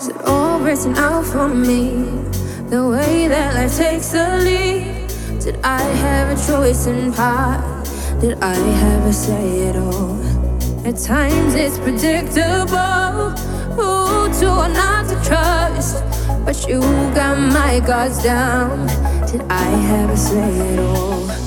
Is it all written out for me. The way that life takes a lead. Did I have a choice in part? Did I have a say at all? At times it's predictable. Who to or not to trust? But you got my guards down. Did I have a say at all?